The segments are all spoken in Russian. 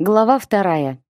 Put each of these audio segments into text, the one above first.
Глава вторая.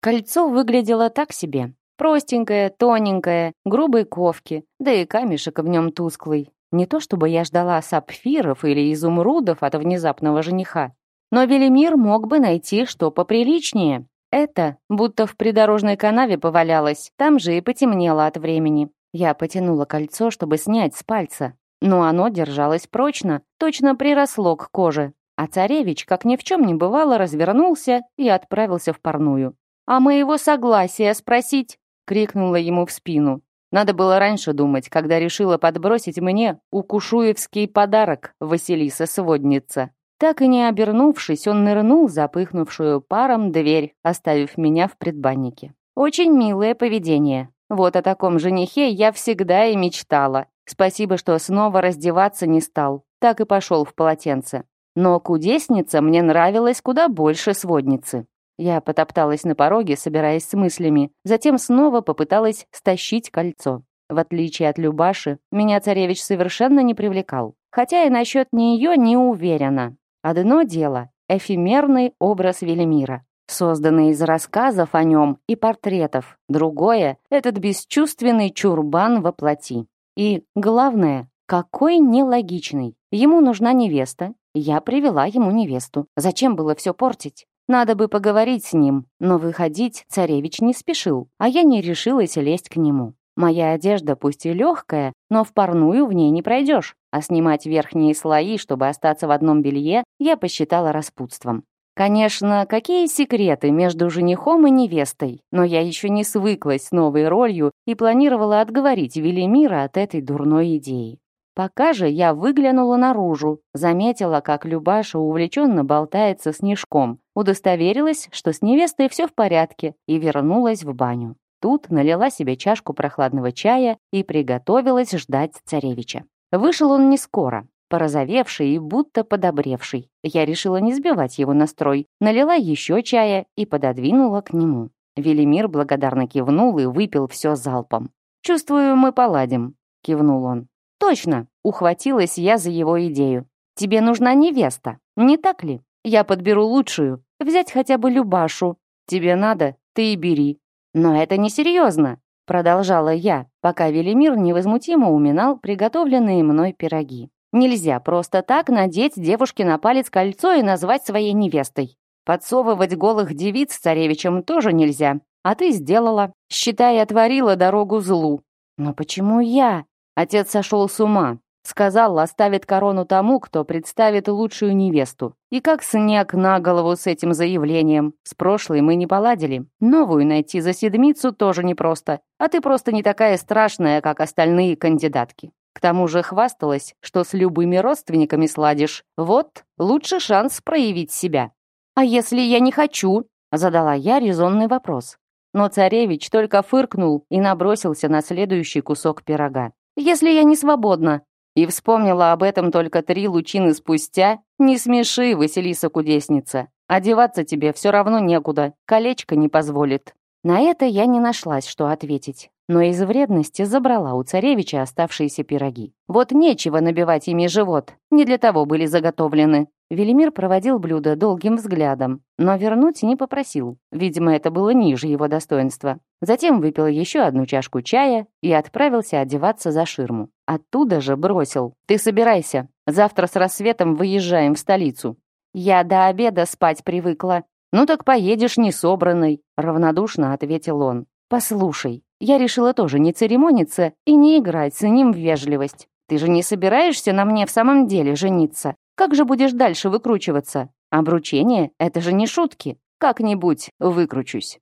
Кольцо выглядело так себе. Простенькое, тоненькое, грубой ковки, да и камешек в нем тусклый. Не то чтобы я ждала сапфиров или изумрудов от внезапного жениха, но Велимир мог бы найти что поприличнее. Это будто в придорожной канаве повалялось, там же и потемнело от времени. Я потянула кольцо, чтобы снять с пальца, но оно держалось прочно, точно приросло к коже. А царевич, как ни в чем не бывало, развернулся и отправился в парную. «А моего согласия спросить?» — крикнула ему в спину. Надо было раньше думать, когда решила подбросить мне укушуевский подарок Василиса-сводница. Так и не обернувшись, он нырнул запыхнувшую паром дверь, оставив меня в предбаннике. Очень милое поведение. Вот о таком женихе я всегда и мечтала. Спасибо, что снова раздеваться не стал. Так и пошел в полотенце. Но кудесница мне нравилась куда больше сводницы. Я потопталась на пороге, собираясь с мыслями, затем снова попыталась стащить кольцо. В отличие от Любаши, меня царевич совершенно не привлекал. Хотя и насчет нее не уверена. Одно дело — эфемерный образ Велимира, созданный из рассказов о нем и портретов. Другое — этот бесчувственный чурбан во плоти. И, главное, какой нелогичный. Ему нужна невеста, я привела ему невесту. Зачем было все портить? Надо бы поговорить с ним, но выходить царевич не спешил, а я не решилась лезть к нему. Моя одежда пусть и легкая, но в парную в ней не пройдешь, а снимать верхние слои, чтобы остаться в одном белье, я посчитала распутством. Конечно, какие секреты между женихом и невестой, но я еще не свыклась с новой ролью и планировала отговорить Велимира от этой дурной идеи. Пока же я выглянула наружу, заметила, как Любаша увлеченно болтается снежком, удостоверилась, что с невестой все в порядке, и вернулась в баню. Тут налила себе чашку прохладного чая и приготовилась ждать царевича. Вышел он не скоро, порозовевший и будто подобревший. Я решила не сбивать его настрой, налила еще чая и пододвинула к нему. Велимир благодарно кивнул и выпил все залпом. «Чувствую, мы поладим», — кивнул он. «Точно!» — ухватилась я за его идею. «Тебе нужна невеста, не так ли? Я подберу лучшую. Взять хотя бы Любашу. Тебе надо, ты и бери». «Но это несерьезно!» — продолжала я, пока Велимир невозмутимо уминал приготовленные мной пироги. «Нельзя просто так надеть девушке на палец кольцо и назвать своей невестой. Подсовывать голых девиц царевичам тоже нельзя. А ты сделала. Считай, отворила дорогу злу». «Но почему я?» Отец сошел с ума. Сказал, оставит корону тому, кто представит лучшую невесту. И как снег на голову с этим заявлением. С прошлой мы не поладили. Новую найти за седмицу тоже непросто. А ты просто не такая страшная, как остальные кандидатки. К тому же хвасталась, что с любыми родственниками сладишь. Вот, лучший шанс проявить себя. «А если я не хочу?» — задала я резонный вопрос. Но царевич только фыркнул и набросился на следующий кусок пирога если я не свободна?» И вспомнила об этом только три лучины спустя. «Не смеши, Василиса-кудесница. Одеваться тебе все равно некуда, колечко не позволит». На это я не нашлась, что ответить, но из вредности забрала у царевича оставшиеся пироги. Вот нечего набивать ими живот, не для того были заготовлены. Велимир проводил блюдо долгим взглядом, но вернуть не попросил. Видимо, это было ниже его достоинства. Затем выпил еще одну чашку чая и отправился одеваться за ширму. Оттуда же бросил. «Ты собирайся. Завтра с рассветом выезжаем в столицу». «Я до обеда спать привыкла». «Ну так поедешь не собранной», — равнодушно ответил он. «Послушай, я решила тоже не церемониться и не играть с ним в вежливость. Ты же не собираешься на мне в самом деле жениться?» Как же будешь дальше выкручиваться? Обручение — это же не шутки. Как-нибудь выкручусь.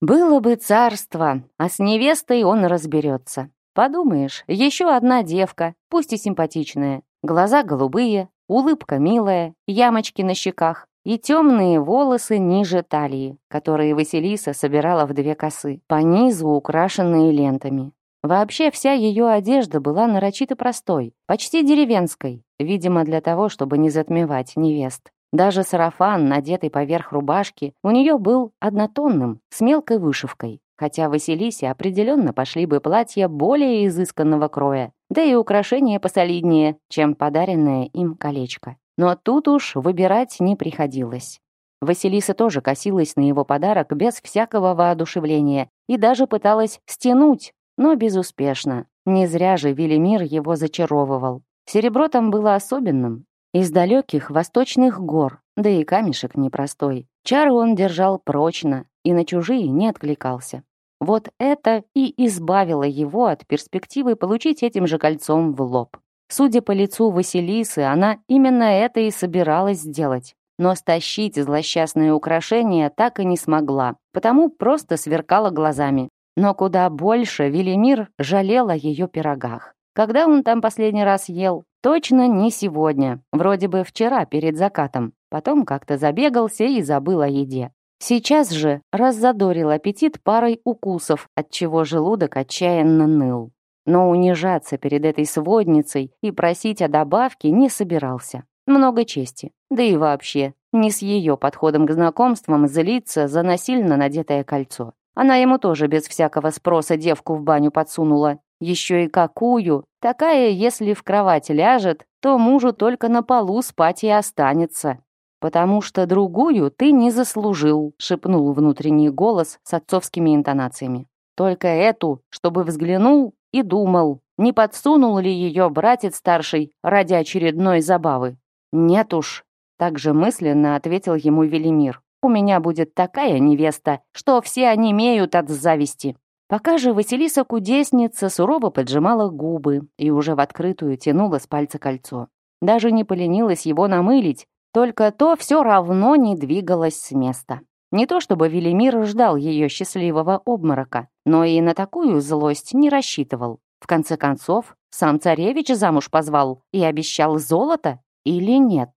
Было бы царство, а с невестой он разберется. Подумаешь, еще одна девка, пусть и симпатичная. Глаза голубые, улыбка милая, ямочки на щеках и темные волосы ниже талии, которые Василиса собирала в две косы, по низу украшенные лентами. Вообще вся ее одежда была нарочито простой, почти деревенской, видимо, для того, чтобы не затмевать невест. Даже сарафан, надетый поверх рубашки, у нее был однотонным, с мелкой вышивкой. Хотя Василисе определенно пошли бы платья более изысканного кроя, да и украшения посолиднее, чем подаренное им колечко. Но тут уж выбирать не приходилось. Василиса тоже косилась на его подарок без всякого воодушевления и даже пыталась стянуть но безуспешно. Не зря же Велимир его зачаровывал. Серебро там было особенным. Из далеких восточных гор, да и камешек непростой. Чары он держал прочно и на чужие не откликался. Вот это и избавило его от перспективы получить этим же кольцом в лоб. Судя по лицу Василисы, она именно это и собиралась сделать. Но стащить злосчастное украшение так и не смогла, потому просто сверкала глазами. Но куда больше Велимир жалел о ее пирогах. Когда он там последний раз ел? Точно не сегодня. Вроде бы вчера, перед закатом. Потом как-то забегался и забыл о еде. Сейчас же раззадорил аппетит парой укусов, от чего желудок отчаянно ныл. Но унижаться перед этой сводницей и просить о добавке не собирался. Много чести. Да и вообще, не с ее подходом к знакомствам злиться за насильно надетое кольцо. Она ему тоже без всякого спроса девку в баню подсунула. Еще и какую! Такая, если в кровать ляжет, то мужу только на полу спать и останется. «Потому что другую ты не заслужил», — шепнул внутренний голос с отцовскими интонациями. «Только эту, чтобы взглянул и думал, не подсунул ли ее братец старший ради очередной забавы». «Нет уж», — также мысленно ответил ему Велимир. У меня будет такая невеста, что все они имеют от зависти». Пока же Василиса Кудесница сурово поджимала губы и уже в открытую тянула с пальца кольцо. Даже не поленилась его намылить, только то все равно не двигалось с места. Не то чтобы Велимир ждал ее счастливого обморока, но и на такую злость не рассчитывал. В конце концов, сам царевич замуж позвал и обещал золото или нет?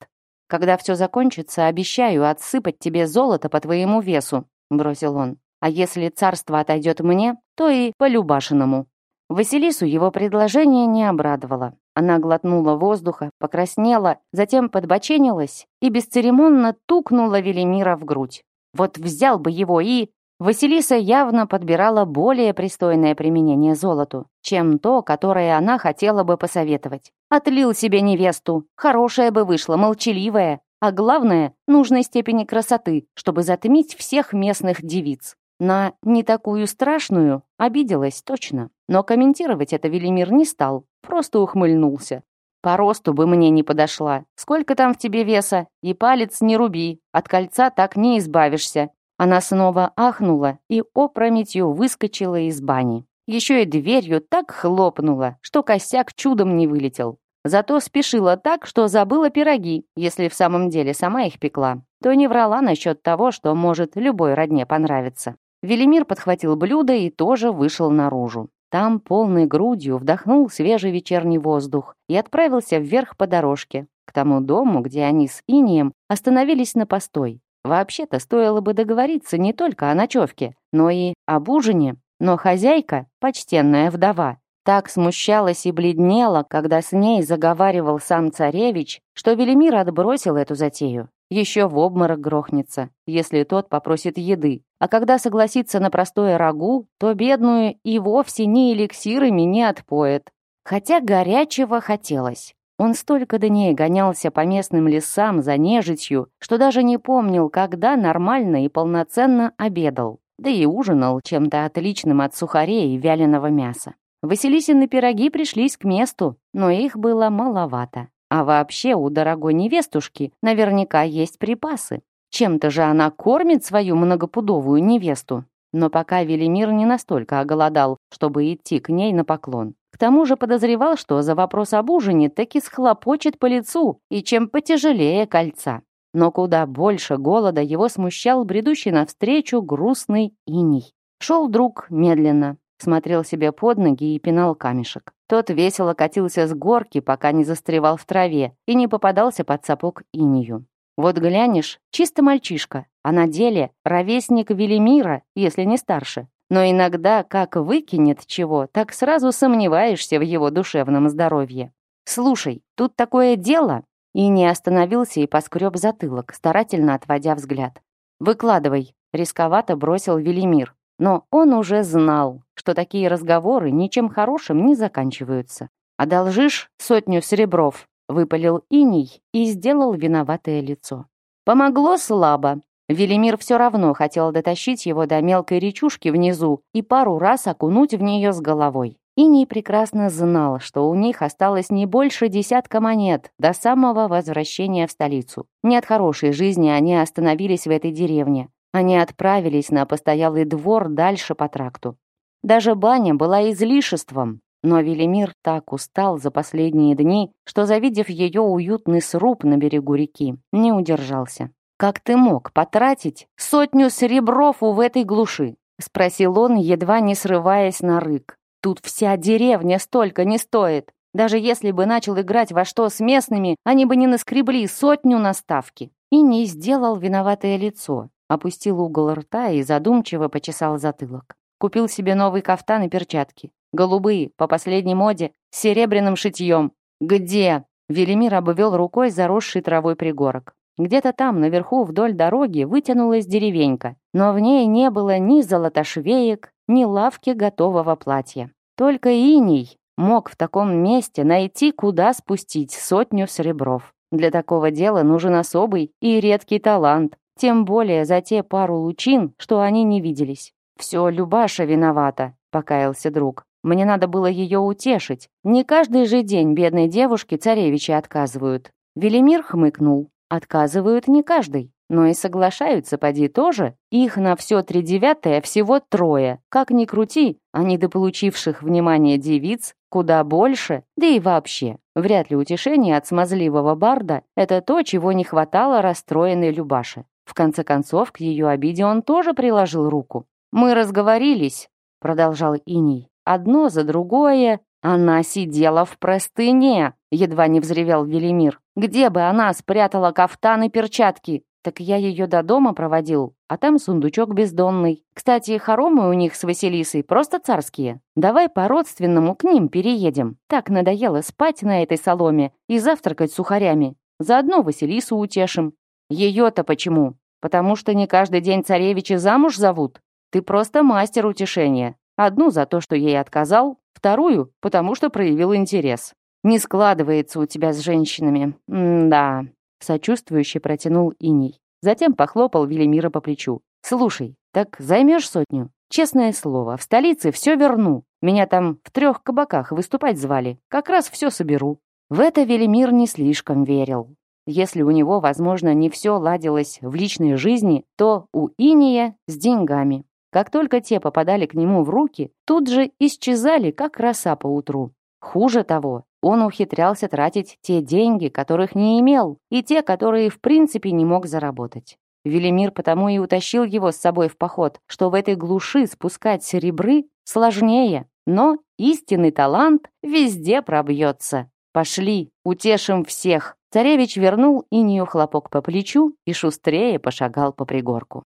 Когда все закончится, обещаю отсыпать тебе золото по твоему весу», — бросил он. «А если царство отойдет мне, то и по-любашиному». Василису его предложение не обрадовало. Она глотнула воздуха, покраснела, затем подбоченилась и бесцеремонно тукнула Велимира в грудь. «Вот взял бы его и...» Василиса явно подбирала более пристойное применение золоту, чем то, которое она хотела бы посоветовать. Отлил себе невесту, хорошая бы вышла, молчаливая, а главное, нужной степени красоты, чтобы затмить всех местных девиц. На не такую страшную обиделась точно, но комментировать это Велимир не стал, просто ухмыльнулся. «По росту бы мне не подошла. Сколько там в тебе веса? И палец не руби, от кольца так не избавишься. Она снова ахнула и опрометью выскочила из бани. Еще и дверью так хлопнула, что косяк чудом не вылетел. Зато спешила так, что забыла пироги, если в самом деле сама их пекла. То не врала насчет того, что может любой родне понравиться. Велимир подхватил блюдо и тоже вышел наружу. Там полной грудью вдохнул свежий вечерний воздух и отправился вверх по дорожке, к тому дому, где они с Инием остановились на постой. Вообще-то стоило бы договориться не только о ночевке, но и об ужине. Но хозяйка, почтенная вдова, так смущалась и бледнела, когда с ней заговаривал сам царевич, что Велимир отбросил эту затею. Еще в обморок грохнется, если тот попросит еды. А когда согласится на простое рагу, то бедную и вовсе ни эликсирами не отпоет. Хотя горячего хотелось. Он столько дней гонялся по местным лесам за нежитью, что даже не помнил, когда нормально и полноценно обедал. Да и ужинал чем-то отличным от сухарей и вяленого мяса. Василисины пироги пришлись к месту, но их было маловато. А вообще у дорогой невестушки наверняка есть припасы. Чем-то же она кормит свою многопудовую невесту. Но пока Велимир не настолько оголодал, чтобы идти к ней на поклон. К тому же подозревал, что за вопрос об ужине таки схлопочет по лицу, и чем потяжелее кольца. Но куда больше голода его смущал бредущий навстречу грустный иней. Шел друг медленно, смотрел себе под ноги и пинал камешек. Тот весело катился с горки, пока не застревал в траве и не попадался под сапог инию. Вот глянешь, чисто мальчишка, а на деле ровесник Велимира, если не старше. Но иногда как выкинет чего, так сразу сомневаешься в его душевном здоровье. «Слушай, тут такое дело!» И не остановился и поскреб затылок, старательно отводя взгляд. «Выкладывай», — рисковато бросил Велимир. Но он уже знал, что такие разговоры ничем хорошим не заканчиваются. «Одолжишь сотню серебров?» выпалил иней и сделал виноватое лицо. Помогло слабо. Велимир все равно хотел дотащить его до мелкой речушки внизу и пару раз окунуть в нее с головой. Иней прекрасно знал, что у них осталось не больше десятка монет до самого возвращения в столицу. Не от хорошей жизни они остановились в этой деревне. Они отправились на постоялый двор дальше по тракту. Даже баня была излишеством, но Велимир так устал за последние дни, что, завидев ее уютный сруб на берегу реки, не удержался. «Как ты мог потратить сотню серебров в этой глуши?» — спросил он, едва не срываясь на рык. «Тут вся деревня столько не стоит. Даже если бы начал играть во что с местными, они бы не наскребли сотню на ставки». И не сделал виноватое лицо, опустил угол рта и задумчиво почесал затылок. Купил себе новый кафтан и перчатки. Голубые, по последней моде, с серебряным шитьем. «Где?» Велимир обвел рукой заросший травой пригорок. Где-то там, наверху, вдоль дороги, вытянулась деревенька, но в ней не было ни золотошвеек, ни лавки готового платья. Только иней мог в таком месте найти, куда спустить сотню серебров. Для такого дела нужен особый и редкий талант, тем более за те пару лучин, что они не виделись. «Все, Любаша виновата», — покаялся друг. «Мне надо было ее утешить. Не каждый же день бедной девушке царевичи отказывают». Велимир хмыкнул. «Отказывают не каждый, но и соглашаются, поди, тоже. Их на все три тридевятое всего трое. Как ни крути, а недополучивших внимания девиц куда больше, да и вообще. Вряд ли утешение от смазливого барда — это то, чего не хватало расстроенной Любаше. В конце концов, к ее обиде он тоже приложил руку. Мы разговорились, продолжал Иний. Одно за другое. Она сидела в простыне, едва не взревел Велимир. Где бы она спрятала кафтан и перчатки? Так я ее до дома проводил, а там сундучок бездонный. Кстати, хоромы у них с Василисой просто царские. Давай по-родственному к ним переедем. Так надоело спать на этой соломе и завтракать сухарями. Заодно Василису утешим. Ее-то почему? Потому что не каждый день царевичи замуж зовут? Ты просто мастер утешения. Одну за то, что ей отказал, вторую, потому что проявил интерес. Не складывается у тебя с женщинами. М да, сочувствующе протянул Иний. Затем похлопал Велимира по плечу. Слушай, так займешь сотню? Честное слово, в столице все верну. Меня там в трех кабаках выступать звали. Как раз все соберу. В это Велимир не слишком верил. Если у него, возможно, не все ладилось в личной жизни, то у Иния с деньгами. Как только те попадали к нему в руки, тут же исчезали, как роса по утру. Хуже того, он ухитрялся тратить те деньги, которых не имел, и те, которые в принципе не мог заработать. Велимир потому и утащил его с собой в поход, что в этой глуши спускать серебры сложнее, но истинный талант везде пробьется. «Пошли, утешим всех!» Царевич вернул Инию хлопок по плечу и шустрее пошагал по пригорку.